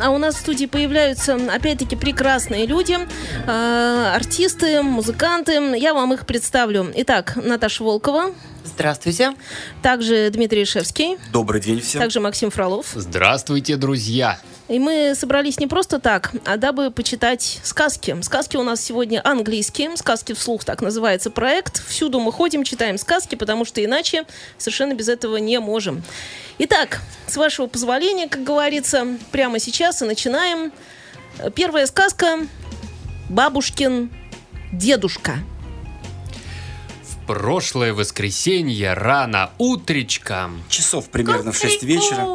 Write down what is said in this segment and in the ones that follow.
а у нас в студии появляются, опять-таки, прекрасные люди, э, артисты, музыканты. Я вам их представлю. Итак, Наташа Волкова. Здравствуйте. Также Дмитрий Шевский. Добрый день всем. Также Максим Фролов. Здравствуйте, друзья. И мы собрались не просто так, а дабы почитать сказки. Сказки у нас сегодня английские, сказки вслух так называется проект. Всюду мы ходим, читаем сказки, потому что иначе совершенно без этого не можем. Итак, с вашего позволения, как говорится, прямо сейчас и начинаем. Первая сказка «Бабушкин дедушка». В прошлое воскресенье рано утречком Часов примерно в 6 вечера.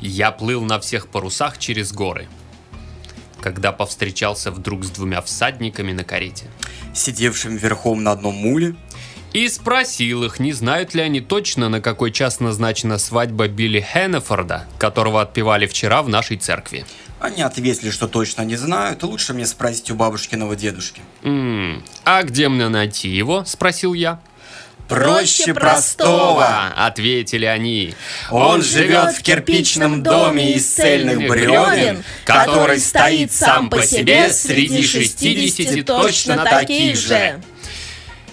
я плыл на всех парусах через горы, когда повстречался вдруг с двумя всадниками на карете. Сидевшим верхом на одном муле, И спросил их, не знают ли они точно, на какой час назначена свадьба Билли Хеннефорда, которого отпевали вчера в нашей церкви. они ответили, что точно не знают, лучше мне спросить у бабушкиного дедушки. «М, а где мне найти его?» – спросил я. Проще простого. Ответили они. Он живет в кирпичном доме из цельных бревен, который стоит сам по себе среди 60 точно таких же.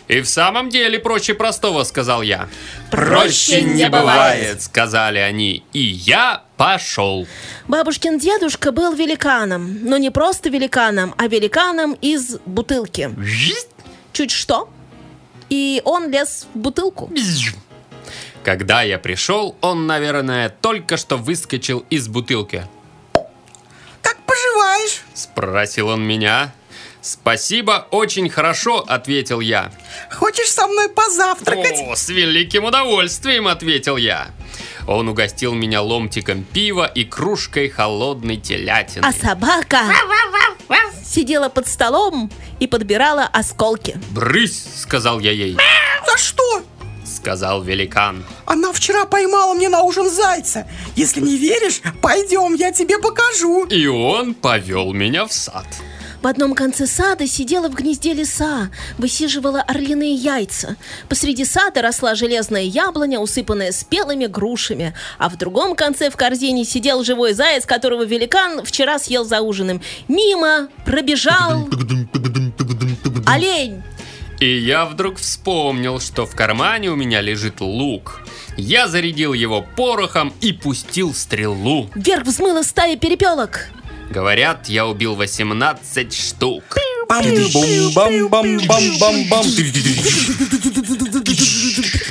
И в самом деле проще простого, сказал я. Проще не бывает. сказали они. И я пошел. Бабушкин дедушка был великаном, но не просто великаном, а великаном из бутылки. Чуть что, и он лез в бутылку. Когда я пришел, он, наверное, только что выскочил из бутылки. Как поживаешь? Спросил он меня. Спасибо, очень хорошо, ответил я. Хочешь со мной позавтракать? О, с великим удовольствием, ответил я. Он угостил меня ломтиком пива и кружкой холодной телятины. А собака сидела под столом и подбирала осколки. Брысь, сказал я ей, За что? сказал великан. Она вчера поймала мне на ужин зайца. Если не веришь, пойдем, я тебе покажу. И он повел меня в сад. В одном конце сада сидела в гнезде лиса, высиживала орлиные яйца. Посреди сада росла железная яблоня, усыпанная спелыми грушами. А в другом конце в корзине сидел живой заяц, которого великан вчера съел за ужином. Мимо пробежал олень. И я вдруг вспомнил, что в кармане у меня лежит лук. Я зарядил его порохом и пустил стрелу. Вверх взмыла стая перепелок. Говорят, я убил 18 штук.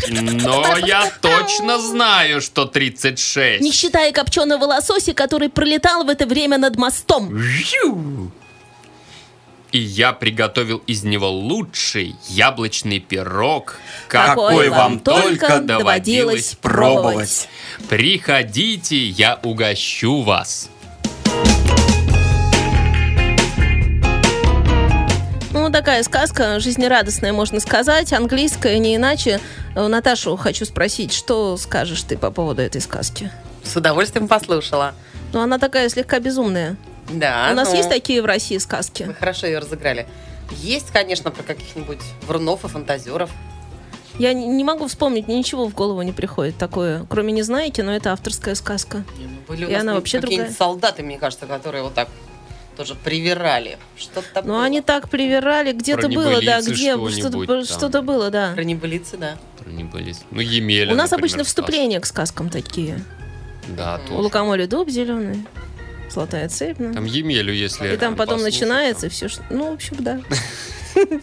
Но я точно знаю, что 36. Не считая копченого лосося, который пролетал в это время над мостом. И я приготовил из него лучший яблочный пирог, Какой вам только доводилось пробовать. Приходите, я угощу вас. Ну, такая сказка жизнерадостная, можно сказать, английская, не иначе. Э, Наташу хочу спросить, что скажешь ты по поводу этой сказки? С удовольствием послушала. Ну, она такая слегка безумная. Да. У нас ну, есть такие в России Вы сказки? хорошо ее разыграли. Есть, конечно, про каких-нибудь врунов и фантазеров. Я не могу вспомнить, ничего в голову не приходит такое. Кроме «Не знаете», но это авторская сказка. Не, ну, были И она вообще другая. солдаты, мне кажется, которые вот так тоже привирали. Что-то было. они так привирали, где-то было, да, небылицы где что-то что-то было, да. Про небылицы, да. Про небылиц. Ну, Емеля, У нас например, обычно вступления к сказкам такие. Да, У тоже. лукоморья дуб зеленый, золотая цепь. ну. Там Емелю, если И там потом послушать, начинается там. все, что... Ну, в общем, да.